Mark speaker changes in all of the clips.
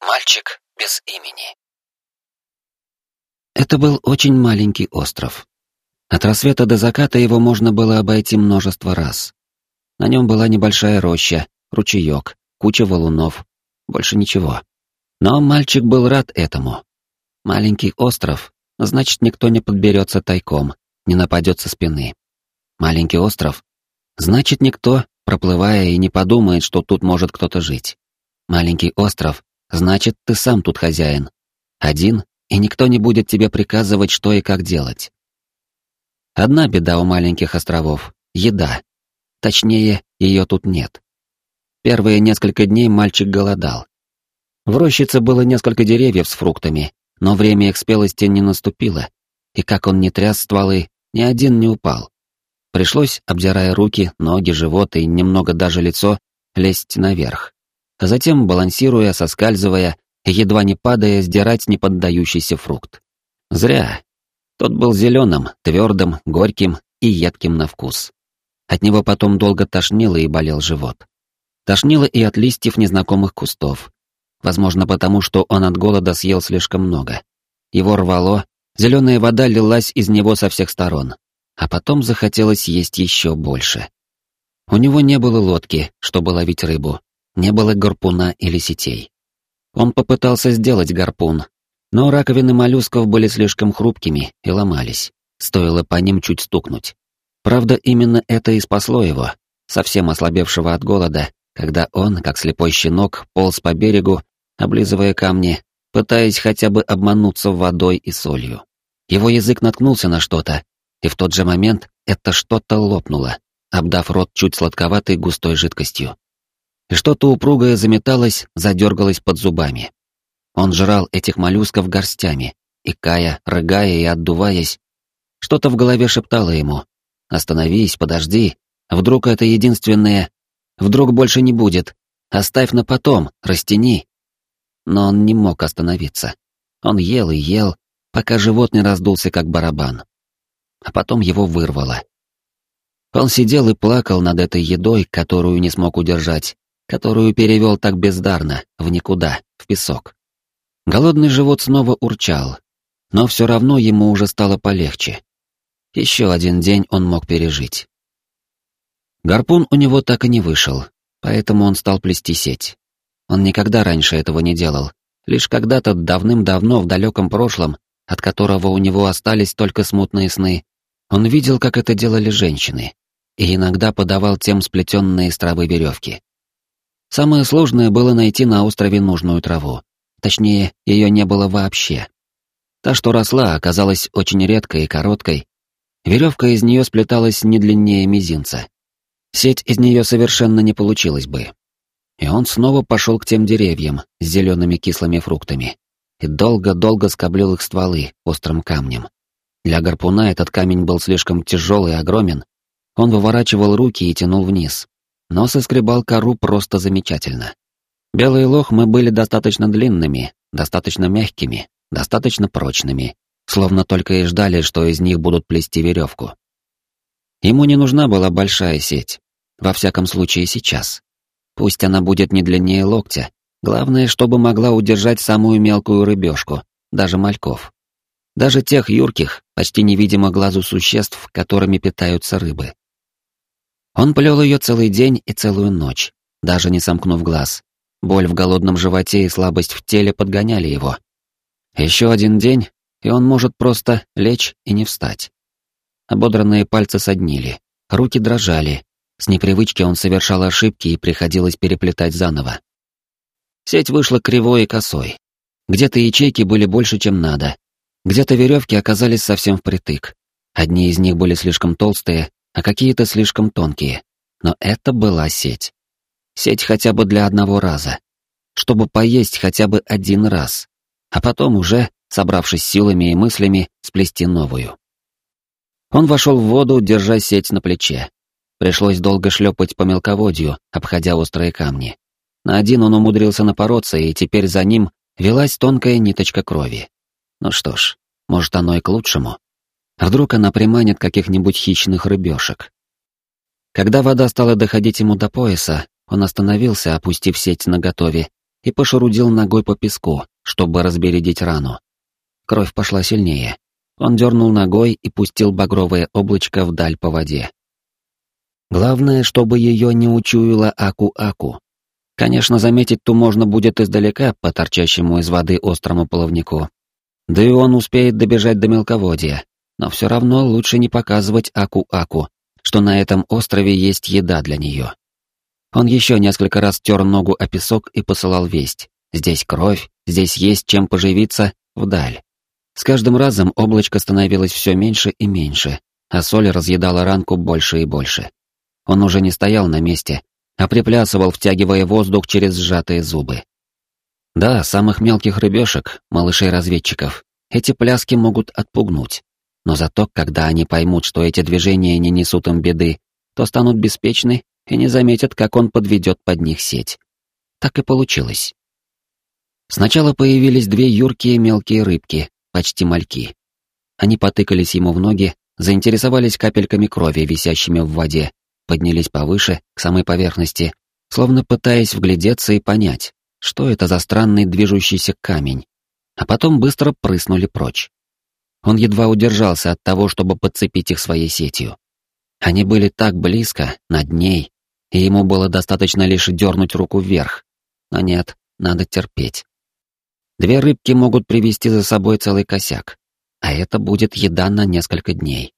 Speaker 1: Мальчик без имени. Это был очень маленький остров. От рассвета до заката его можно было обойти множество раз. На нем была небольшая роща, ручеек, куча валунов, больше ничего. Но мальчик был рад этому. Маленький остров, значит, никто не подберется тайком, не нападет со спины. Маленький остров, значит, никто, проплывая, и не подумает, что тут может кто-то жить. Маленький остров, значит, ты сам тут хозяин. Один, и никто не будет тебе приказывать, что и как делать. Одна беда у маленьких островов — еда. Точнее, ее тут нет. Первые несколько дней мальчик голодал. В рощице было несколько деревьев с фруктами, но время их спелости не наступило, и как он не тряс стволы, ни один не упал. Пришлось, обдирая руки, ноги, живот и немного даже лицо, лезть наверх. А затем, балансируя, соскальзывая едва не падая, сдирать неподдающийся фрукт. Зря. Тот был зеленым, твердым, горьким и едким на вкус. От него потом долго тошнило и болел живот. Тошнило и от листьев незнакомых кустов. Возможно, потому что он от голода съел слишком много. Его рвало, зеленая вода лилась из него со всех сторон. А потом захотелось есть еще больше. У него не было лодки, чтобы ловить рыбу, не было гарпуна или сетей. Он попытался сделать гарпун, но раковины моллюсков были слишком хрупкими и ломались, стоило по ним чуть стукнуть. Правда, именно это и спасло его, совсем ослабевшего от голода, когда он, как слепой щенок, полз по берегу, облизывая камни, пытаясь хотя бы обмануться водой и солью. Его язык наткнулся на что-то, и в тот же момент это что-то лопнуло, обдав рот чуть сладковатой густой жидкостью. И что-то упругое заметалось, задергалось под зубами. Он жрал этих моллюсков горстями, икая, рыгая и отдуваясь. Что-то в голове шептало ему «Остановись, подожди, вдруг это единственное Вдруг больше не будет. Оставь на потом, растяни. Но он не мог остановиться. Он ел и ел, пока живот не раздулся как барабан. А потом его вырвало. Он сидел и плакал над этой едой, которую не смог удержать, которую перевел так бездарно, в никуда, в песок. Голодный живот снова урчал, но все равно ему уже стало полегче. Еще один день он мог пережить. Гарпун у него так и не вышел, поэтому он стал плести сеть. Он никогда раньше этого не делал, лишь когда-то давным-давно в далеком прошлом, от которого у него остались только смутные сны, он видел, как это делали женщины, и иногда подавал тем сплетенные из травы веревки. Самое сложное было найти на острове нужную траву. Точнее, ее не было вообще. Та, что росла, оказалась очень редкой и короткой. Веревка из нее сплеталась не длиннее мизинца. Сеть из нее совершенно не получилась бы. И он снова пошел к тем деревьям с зелеными кислыми фруктами и долго-долго скоблил их стволы острым камнем. Для гарпуна этот камень был слишком тяжелый и огромен. Он выворачивал руки и тянул вниз, но соскребал кору просто замечательно. Белые лохмы были достаточно длинными, достаточно мягкими, достаточно прочными, словно только и ждали, что из них будут плести веревку. Ему не нужна была большая сеть, во всяком случае сейчас. Пусть она будет не длиннее локтя, главное, чтобы могла удержать самую мелкую рыбешку, даже мальков. Даже тех юрких, почти невидимо глазу существ, которыми питаются рыбы. Он плел ее целый день и целую ночь, даже не сомкнув глаз. Боль в голодном животе и слабость в теле подгоняли его. Еще один день, и он может просто лечь и не встать. Ободранные пальцы соднили, руки дрожали, с непривычки он совершал ошибки и приходилось переплетать заново. Сеть вышла кривой и косой. Где-то ячейки были больше, чем надо. Где-то веревки оказались совсем впритык. Одни из них были слишком толстые, а какие-то слишком тонкие. Но это была сеть. Сеть хотя бы для одного раза. Чтобы поесть хотя бы один раз. А потом уже, собравшись силами и мыслями, сплести новую. Он вошел в воду, держа сеть на плече. Пришлось долго шлепать по мелководью, обходя острые камни. На один он умудрился напороться, и теперь за ним велась тонкая ниточка крови. Ну что ж, может оно и к лучшему. Вдруг она приманит каких-нибудь хищных рыбешек. Когда вода стала доходить ему до пояса, он остановился, опустив сеть наготове, и пошурудил ногой по песку, чтобы разбередить рану. Кровь пошла сильнее. Он дернул ногой и пустил багровое облачко вдаль по воде. Главное, чтобы ее не учуяла Аку-Аку. Конечно, заметить ту можно будет издалека по торчащему из воды острому половнику. Да и он успеет добежать до мелководья, но все равно лучше не показывать Аку-Аку, что на этом острове есть еда для нее. Он еще несколько раз тер ногу о песок и посылал весть. Здесь кровь, здесь есть чем поживиться, вдаль. С каждым разом облачко становилось все меньше и меньше, а соль разъедала ранку больше и больше. Он уже не стоял на месте, а приплясывал, втягивая воздух через сжатые зубы. Да, самых мелких рыбешек, малышей-разведчиков, эти пляски могут отпугнуть. Но зато, когда они поймут, что эти движения не несут им беды, то станут беспечны и не заметят, как он подведет под них сеть. Так и получилось. Сначала появились две юркие мелкие рыбки, почти мальки. Они потыкались ему в ноги, заинтересовались капельками крови, висящими в воде, поднялись повыше, к самой поверхности, словно пытаясь вглядеться и понять, что это за странный движущийся камень, а потом быстро прыснули прочь. Он едва удержался от того, чтобы подцепить их своей сетью. Они были так близко, над ней, и ему было достаточно лишь дернуть руку вверх. Но нет, надо терпеть. Две рыбки могут привести за собой целый косяк, а это будет еда на несколько дней.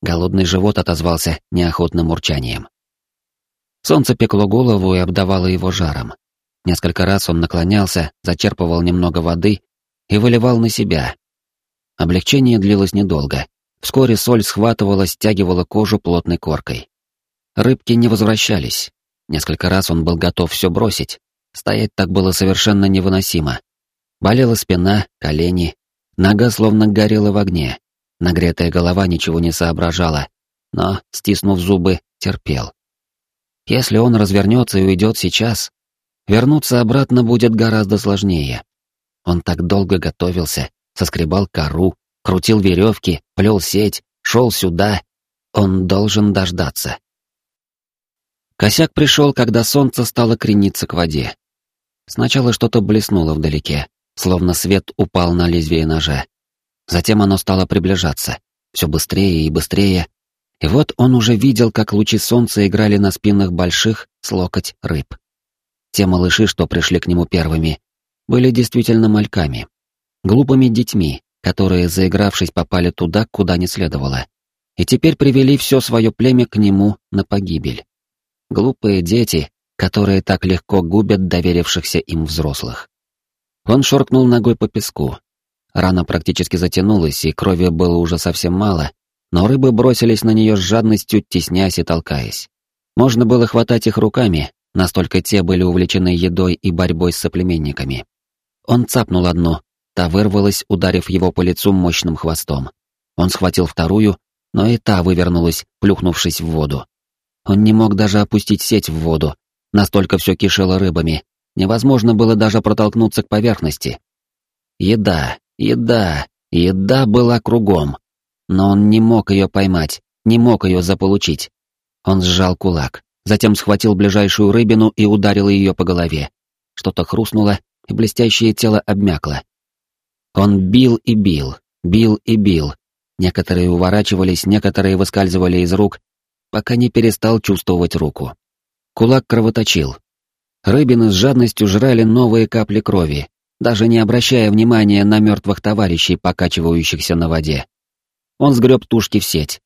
Speaker 1: Голодный живот отозвался неохотным урчанием. Солнце пекло голову и обдавало его жаром. Несколько раз он наклонялся, зачерпывал немного воды и выливал на себя. Облегчение длилось недолго. Вскоре соль схватывала, стягивала кожу плотной коркой. Рыбки не возвращались. Несколько раз он был готов все бросить. Стоять так было совершенно невыносимо. Болела спина, колени, нога словно горела в огне. Нагретая голова ничего не соображала, но, стиснув зубы, терпел. Если он развернется и уйдет сейчас, вернуться обратно будет гораздо сложнее. Он так долго готовился, соскребал кору, крутил веревки, плел сеть, шел сюда. Он должен дождаться. Косяк пришел, когда солнце стало крениться к воде. Сначала что-то блеснуло вдалеке, словно свет упал на лезвие ножа. Затем оно стало приближаться, все быстрее и быстрее, и вот он уже видел, как лучи солнца играли на спинах больших с локоть рыб. Те малыши, что пришли к нему первыми, были действительно мальками, глупыми детьми, которые, заигравшись, попали туда, куда не следовало, и теперь привели все свое племя к нему на погибель. Глупые дети, которые так легко губят доверившихся им взрослых. Он шоркнул ногой по песку, Рана практически затянулась, и крови было уже совсем мало, но рыбы бросились на нее с жадностью, теснясь и толкаясь. Можно было хватать их руками, настолько те были увлечены едой и борьбой с соплеменниками. Он цапнул одну, та вырвалась, ударив его по лицу мощным хвостом. Он схватил вторую, но и та вывернулась, плюхнувшись в воду. Он не мог даже опустить сеть в воду, настолько все кишело рыбами, невозможно было даже протолкнуться к поверхности. Еда, Еда, еда была кругом. Но он не мог ее поймать, не мог ее заполучить. Он сжал кулак, затем схватил ближайшую рыбину и ударил ее по голове. Что-то хрустнуло, и блестящее тело обмякло. Он бил и бил, бил и бил. Некоторые уворачивались, некоторые выскальзывали из рук, пока не перестал чувствовать руку. Кулак кровоточил. Рыбины с жадностью жрали новые капли крови, даже не обращая внимания на мертвых товарищей, покачивающихся на воде. Он сгреб тушки в сеть.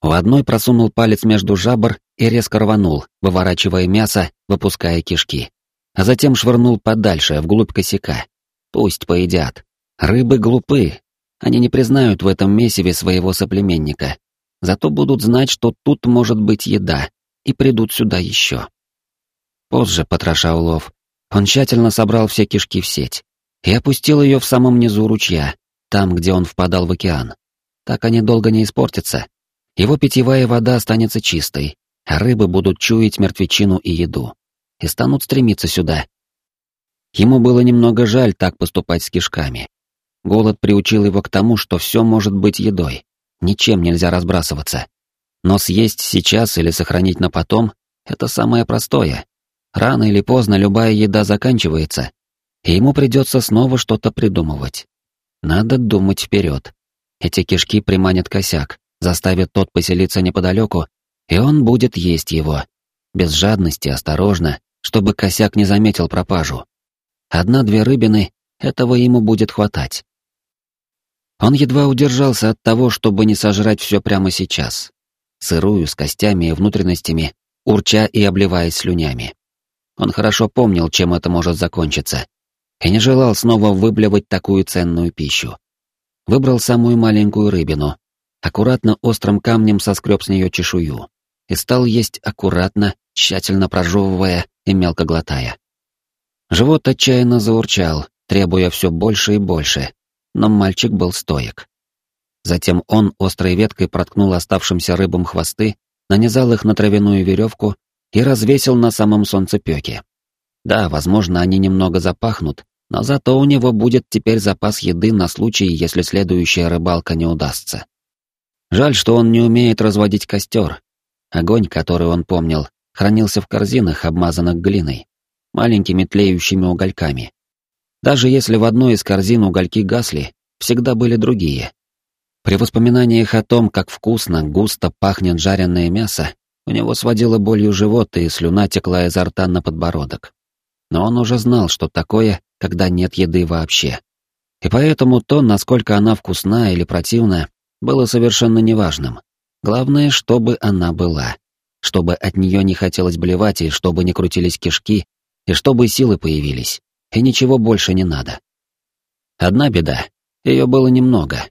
Speaker 1: В одной просунул палец между жабр и резко рванул, выворачивая мясо, выпуская кишки. А затем швырнул подальше, вглубь косяка. Пусть поедят. Рыбы глупы. Они не признают в этом месиве своего соплеменника. Зато будут знать, что тут может быть еда, и придут сюда еще. Позже, потроша улов, он тщательно собрал все кишки в сеть и опустил ее в самом низу ручья, там, где он впадал в океан. Так они долго не испортятся. Его питьевая вода останется чистой, а рыбы будут чуять мертвечину и еду. И станут стремиться сюда. Ему было немного жаль так поступать с кишками. Голод приучил его к тому, что все может быть едой. Ничем нельзя разбрасываться. Но съесть сейчас или сохранить на потом — это самое простое. Рано или поздно любая еда заканчивается, и ему придется снова что-то придумывать. Надо думать вперед. Эти кишки приманят косяк, заставят тот поселиться неподалеку, и он будет есть его. Без жадности, осторожно, чтобы косяк не заметил пропажу. Одна-две рыбины, этого ему будет хватать. Он едва удержался от того, чтобы не сожрать все прямо сейчас. Сырую, с костями и внутренностями, урча и обливаясь слюнями. Он хорошо помнил, чем это может закончиться, и не желал снова выблевать такую ценную пищу. Выбрал самую маленькую рыбину, аккуратно острым камнем соскреб с нее чешую и стал есть аккуратно, тщательно прожевывая и мелко глотая. Живот отчаянно заурчал, требуя все больше и больше, но мальчик был стоек. Затем он острой веткой проткнул оставшимся рыбам хвосты, нанизал их на травяную веревку и развесил на самом солнцепеке. Да, возможно, они немного запахнут, но зато у него будет теперь запас еды на случай, если следующая рыбалка не удастся. Жаль, что он не умеет разводить костер. Огонь, который он помнил, хранился в корзинах, обмазанных глиной, маленькими тлеющими угольками. Даже если в одной из корзин угольки гасли, всегда были другие. При воспоминаниях о том, как вкусно, густо пахнет жареное мясо, у него сводило болью живот и слюна текла изо рта на подбородок. Но он уже знал, что такое, когда нет еды вообще. И поэтому то, насколько она вкусна или противна, было совершенно неважным. Главное, чтобы она была. Чтобы от нее не хотелось блевать, и чтобы не крутились кишки, и чтобы силы появились. И ничего больше не надо. Одна беда. Ее было немного,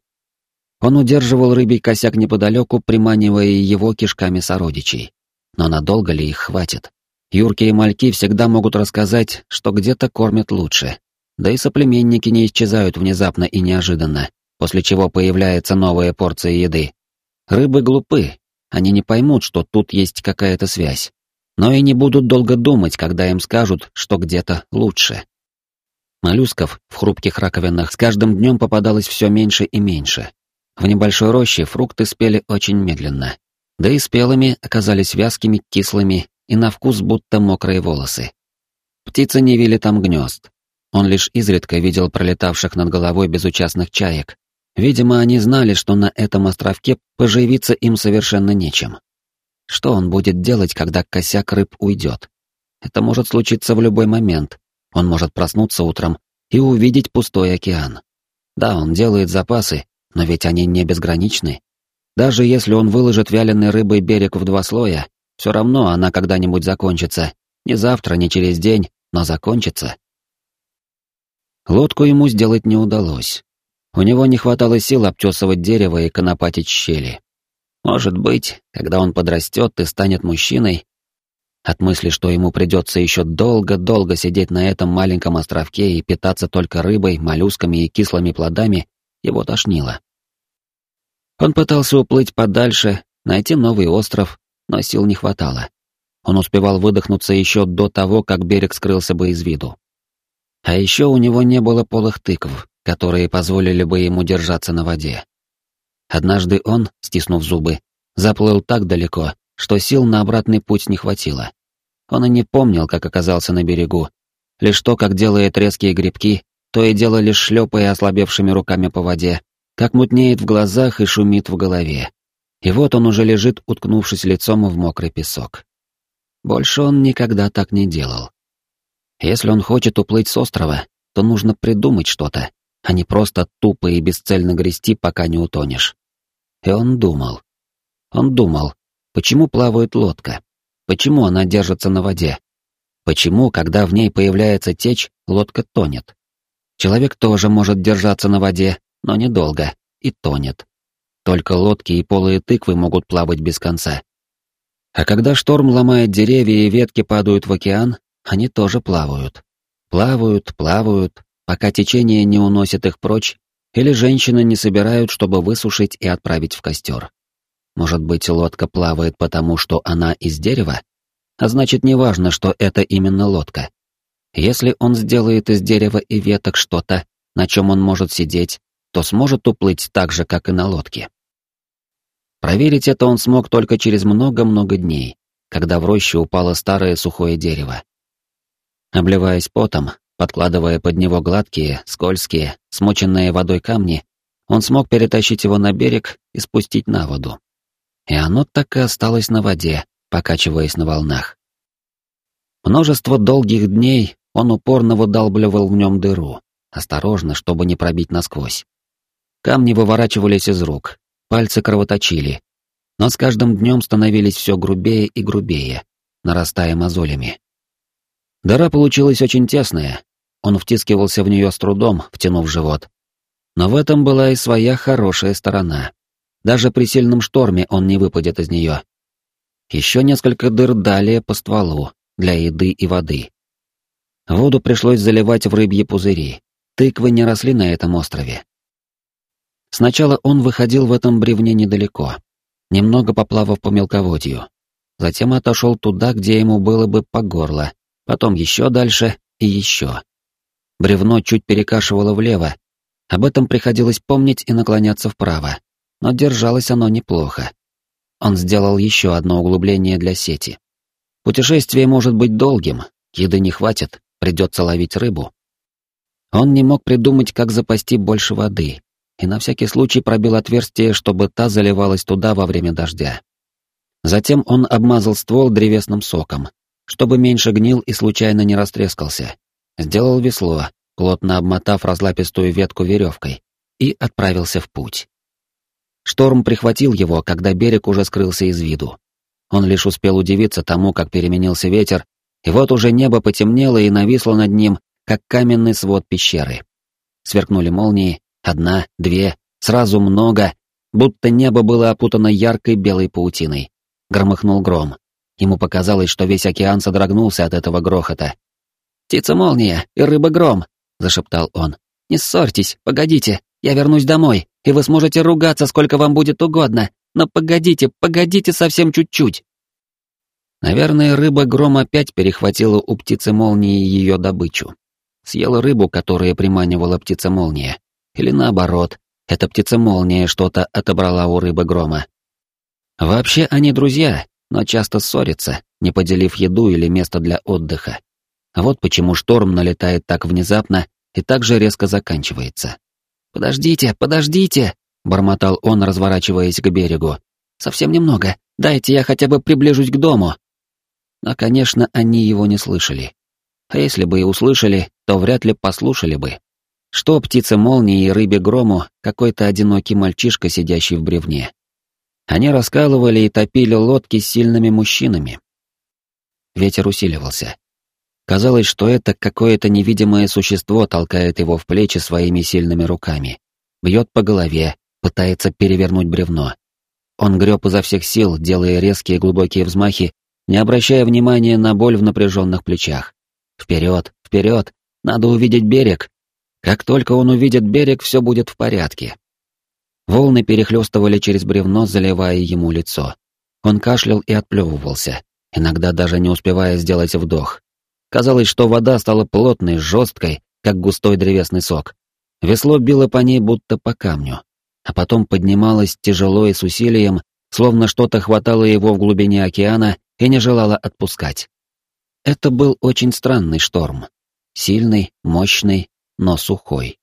Speaker 1: он удерживал рыбий косяк неподалеку, приманивая его кишками сородичей. Но надолго ли их хватит? Юрки и мальки всегда могут рассказать, что где-то кормят лучше. Да и соплеменники не исчезают внезапно и неожиданно, после чего появляется новая порция еды. Рыбы глупы, они не поймут, что тут есть какая-то связь. Но и не будут долго думать, когда им скажут, что где-то лучше. Моллюсков в хрупких раковинах с каждым днем попадалось все меньше и меньше. В небольшой роще фрукты спели очень медленно. Да и спелыми оказались вязкими, кислыми и на вкус будто мокрые волосы. Птицы не вили там гнезд. Он лишь изредка видел пролетавших над головой безучастных чаек. Видимо, они знали, что на этом островке поживиться им совершенно нечем. Что он будет делать, когда косяк рыб уйдет? Это может случиться в любой момент. Он может проснуться утром и увидеть пустой океан. Да, он делает запасы, но ведь они не безграничны. Даже если он выложит вяленой рыбой берег в два слоя, все равно она когда-нибудь закончится. Не завтра, не через день, но закончится. Лодку ему сделать не удалось. У него не хватало сил обтесывать дерево и конопатить щели. Может быть, когда он подрастет и станет мужчиной, от мысли, что ему придется еще долго-долго сидеть на этом маленьком островке и питаться только рыбой, моллюсками и кислыми плодами, его тошнило. Он пытался уплыть подальше, найти новый остров, но сил не хватало. Он успевал выдохнуться еще до того, как берег скрылся бы из виду. А еще у него не было полых тыкв, которые позволили бы ему держаться на воде. Однажды он, стиснув зубы, заплыл так далеко, что сил на обратный путь не хватило. Он и не помнил, как оказался на берегу, лишь то, как делает резкие грибки, то и дело лишь шлепая ослабевшими руками по воде, как мутнеет в глазах и шумит в голове. И вот он уже лежит, уткнувшись лицом в мокрый песок. Больше он никогда так не делал. Если он хочет уплыть с острова, то нужно придумать что-то, а не просто тупо и бесцельно грести, пока не утонешь. И он думал. Он думал, почему плавает лодка? Почему она держится на воде? Почему, когда в ней появляется течь, лодка тонет? Человек тоже может держаться на воде, но недолго, и тонет. Только лодки и полые тыквы могут плавать без конца. А когда шторм ломает деревья и ветки падают в океан, они тоже плавают. Плавают, плавают, пока течение не уносит их прочь, или женщины не собирают, чтобы высушить и отправить в костер. Может быть, лодка плавает потому, что она из дерева? А значит, неважно, что это именно лодка. Если он сделает из дерева и веток что-то, на чем он может сидеть, то сможет уплыть так же, как и на лодке. Проверить это он смог только через много-много дней, когда в роще упало старое сухое дерево. Обливаясь потом, Подкладывая под него гладкие, скользкие, смоченные водой камни, он смог перетащить его на берег и спустить на воду. И оно так и осталось на воде, покачиваясь на волнах. Множество долгих дней он упорно выдалбливал в нем дыру, осторожно, чтобы не пробить насквозь. Камни выворачивались из рук, пальцы кровоточили, но с каждым днем становились все грубее и грубее, нарастая мозолями. Дыра получилась очень тесная, он втискивался в нее с трудом, втянув живот. Но в этом была и своя хорошая сторона. Даже при сильном шторме он не выпадет из нее. Еще несколько дыр далее по стволу, для еды и воды. Воду пришлось заливать в рыбьи пузыри. Тыквы не росли на этом острове. Сначала он выходил в этом бревне недалеко, немного поплавав по мелководью. Затем отошел туда, где ему было бы по горло, потом еще дальше и еще. Бревно чуть перекашивало влево. Об этом приходилось помнить и наклоняться вправо. Но держалось оно неплохо. Он сделал еще одно углубление для сети. Путешествие может быть долгим, еды не хватит, придется ловить рыбу. Он не мог придумать, как запасти больше воды, и на всякий случай пробил отверстие, чтобы та заливалась туда во время дождя. Затем он обмазал ствол древесным соком, чтобы меньше гнил и случайно не растрескался. Сделал весло, плотно обмотав разлапистую ветку веревкой, и отправился в путь. Шторм прихватил его, когда берег уже скрылся из виду. Он лишь успел удивиться тому, как переменился ветер, и вот уже небо потемнело и нависло над ним, как каменный свод пещеры. Сверкнули молнии, одна, две, сразу много, будто небо было опутано яркой белой паутиной. Громыхнул гром. Ему показалось, что весь океан содрогнулся от этого грохота. «Птица-молния и рыба-гром», — зашептал он. «Не ссорьтесь, погодите, я вернусь домой, и вы сможете ругаться, сколько вам будет угодно, но погодите, погодите совсем чуть-чуть». Наверное, рыба-гром опять перехватила у птицы-молнии ее добычу. Съела рыбу, которая приманивала птица-молния. Или наоборот, эта птица-молния что-то отобрала у рыбы-грома. Вообще они друзья, но часто ссорятся, не поделив еду или место для отдыха. Вот почему шторм налетает так внезапно и так же резко заканчивается. «Подождите, подождите!» — бормотал он, разворачиваясь к берегу. «Совсем немного. Дайте я хотя бы приближусь к дому». Но, конечно, они его не слышали. А если бы и услышали, то вряд ли послушали бы. Что птице молнии и рыбе грому, какой-то одинокий мальчишка, сидящий в бревне. Они раскалывали и топили лодки с сильными мужчинами. Ветер усиливался. Казалось, что это какое-то невидимое существо толкает его в плечи своими сильными руками. Бьет по голове, пытается перевернуть бревно. Он греб изо всех сил, делая резкие глубокие взмахи, не обращая внимания на боль в напряженных плечах. Вперед, вперед, надо увидеть берег. Как только он увидит берег, все будет в порядке. Волны перехлестывали через бревно, заливая ему лицо. Он кашлял и отплевывался, иногда даже не успевая сделать вдох. Казалось, что вода стала плотной, жесткой, как густой древесный сок. Весло било по ней будто по камню, а потом поднималось тяжело и с усилием, словно что-то хватало его в глубине океана и не желало отпускать. Это был очень странный шторм. Сильный, мощный, но сухой.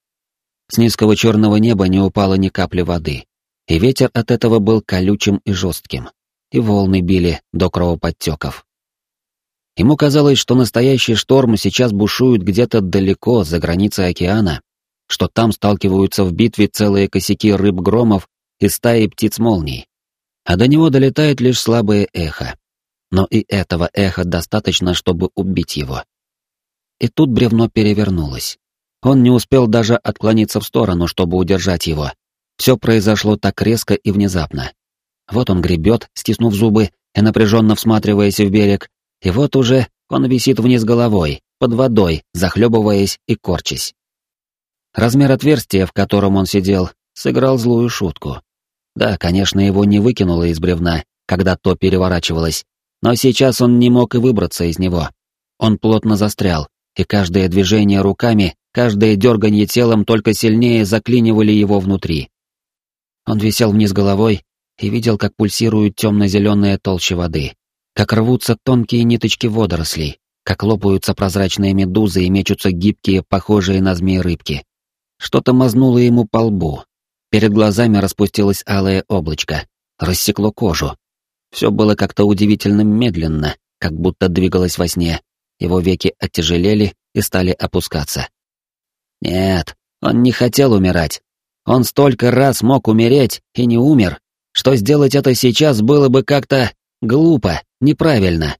Speaker 1: С низкого черного неба не упало ни капли воды, и ветер от этого был колючим и жестким, и волны били до кровоподтеков. Ему казалось, что настоящий шторм сейчас бушует где-то далеко, за границей океана, что там сталкиваются в битве целые косяки рыб-громов и стаи птиц-молний. А до него долетает лишь слабое эхо. Но и этого эха достаточно, чтобы убить его. И тут бревно перевернулось. Он не успел даже отклониться в сторону, чтобы удержать его. Все произошло так резко и внезапно. Вот он гребет, стиснув зубы и напряженно всматриваясь в берег, и вот уже он висит вниз головой, под водой, захлебываясь и корчась. Размер отверстия, в котором он сидел, сыграл злую шутку. Да, конечно, его не выкинуло из бревна, когда то переворачивалось, но сейчас он не мог и выбраться из него. Он плотно застрял, и каждое движение руками, каждое дерганье телом только сильнее заклинивали его внутри. Он висел вниз головой и видел, как пульсирует темно-зеленая толща воды как рвутся тонкие ниточки водорослей, как лопаются прозрачные медузы и мечутся гибкие, похожие на змеи рыбки. Что-то мазнуло ему по лбу. Перед глазами распустилось алое облачко, рассекло кожу. Все было как-то удивительно медленно, как будто двигалось во сне. Его веки оттяжелели и стали опускаться. Нет, он не хотел умирать. Он столько раз мог умереть и не умер, что сделать это сейчас было бы как-то глупо, неправильно.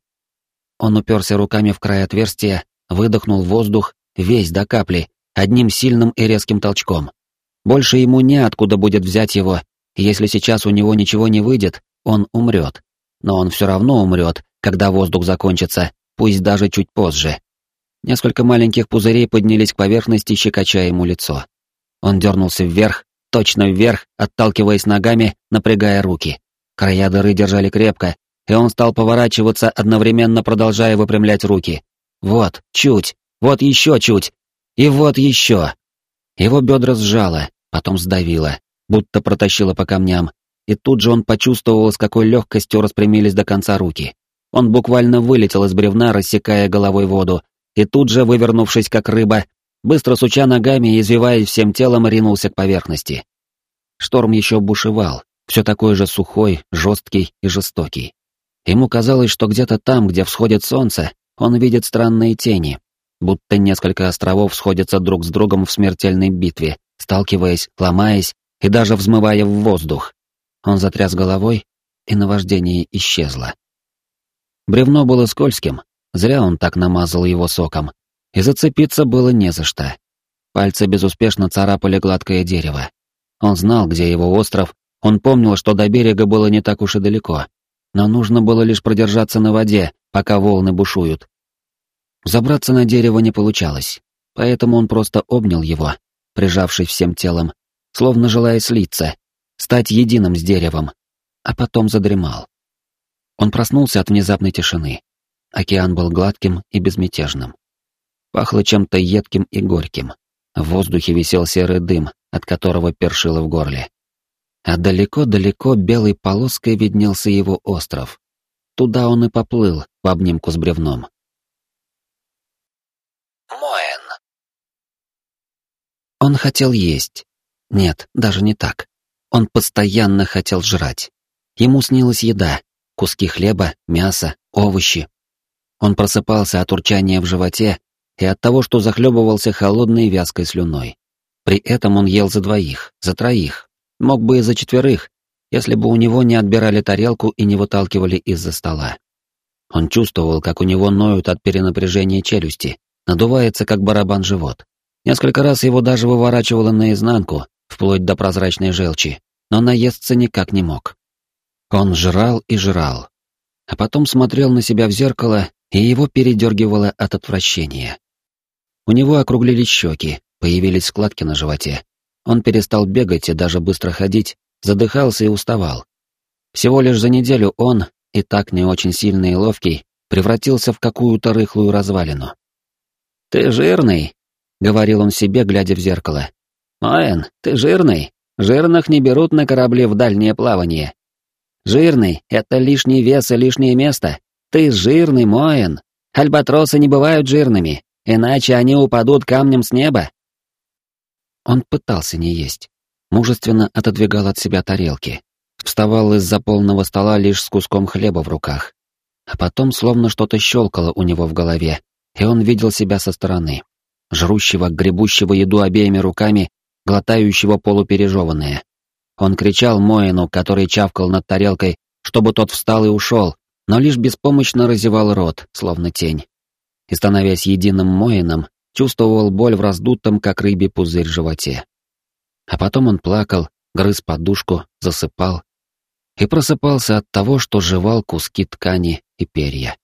Speaker 1: Он уперся руками в край отверстия, выдохнул воздух, весь до капли, одним сильным и резким толчком. Больше ему неоткуда будет взять его, если сейчас у него ничего не выйдет, он умрет. Но он все равно умрет, когда воздух закончится, пусть даже чуть позже. Несколько маленьких пузырей поднялись к поверхности, щекоча ему лицо. Он дернулся вверх, точно вверх, отталкиваясь ногами, напрягая руки. Края дыры держали крепко, и он стал поворачиваться, одновременно продолжая выпрямлять руки. Вот, чуть, вот еще чуть, и вот еще. Его бедра сжало, потом сдавило, будто протащило по камням, и тут же он почувствовал, с какой легкостью распрямились до конца руки. Он буквально вылетел из бревна, рассекая головой воду, и тут же, вывернувшись как рыба, быстро суча ногами и извиваясь всем телом, ринулся к поверхности. Шторм еще бушевал, все такой же сухой, жесткий и жестокий. Ему казалось, что где-то там, где всходит солнце, он видит странные тени, будто несколько островов сходятся друг с другом в смертельной битве, сталкиваясь, ломаясь и даже взмывая в воздух. Он затряс головой, и наваждение исчезло. Бревно было скользким, зря он так намазал его соком, и зацепиться было не за что. Пальцы безуспешно царапали гладкое дерево. Он знал, где его остров, он помнил, что до берега было не так уж и далеко, но нужно было лишь продержаться на воде, пока волны бушуют. Забраться на дерево не получалось, поэтому он просто обнял его, прижавшись всем телом, словно желая слиться, стать единым с деревом, а потом задремал. Он проснулся от внезапной тишины. Океан был гладким и безмятежным. Пахло чем-то едким и горьким. В воздухе висел серый дым, от которого першило в горле. А далеко-далеко белой полоской виднелся его остров. Туда он и поплыл в обнимку с бревном. Моэн. Он хотел есть. Нет, даже не так. Он постоянно хотел жрать. Ему снилась еда, куски хлеба, мясо, овощи. Он просыпался от урчания в животе и от того, что захлебывался холодной вязкой слюной. При этом он ел за двоих, за троих, мог бы и за четверых, если бы у него не отбирали тарелку и не выталкивали из-за стола. Он чувствовал, как у него ноют от перенапряжения челюсти, надувается, как барабан живот. Несколько раз его даже выворачивало наизнанку, вплоть до прозрачной желчи, но наесться никак не мог. Он жрал и жрал, а потом смотрел на себя в зеркало, и его передергивало от отвращения. У него округлились щеки, появились складки на животе. Он перестал бегать и даже быстро ходить, задыхался и уставал. Всего лишь за неделю он, и так не очень сильный и ловкий, превратился в какую-то рыхлую развалину. «Ты жирный», — говорил он себе, глядя в зеркало. «Моэн, ты жирный. Жирных не берут на корабли в дальнее плавание. Жирный — это лишний вес и лишнее место. Ты жирный, Моэн. Альбатросы не бывают жирными, иначе они упадут камнем с неба». Он пытался не есть. Мужественно отодвигал от себя тарелки. Вставал из-за полного стола лишь с куском хлеба в руках. А потом словно что-то щелкало у него в голове, и он видел себя со стороны. Жрущего, гребущего еду обеими руками глотающего полупережеванное. Он кричал Моину, который чавкал над тарелкой, чтобы тот встал и ушел, но лишь беспомощно разевал рот, словно тень. И, становясь единым Моином, чувствовал боль в раздутом, как рыбий пузырь, животе. А потом он плакал, грыз подушку, засыпал и просыпался от того, что жевал куски ткани и перья.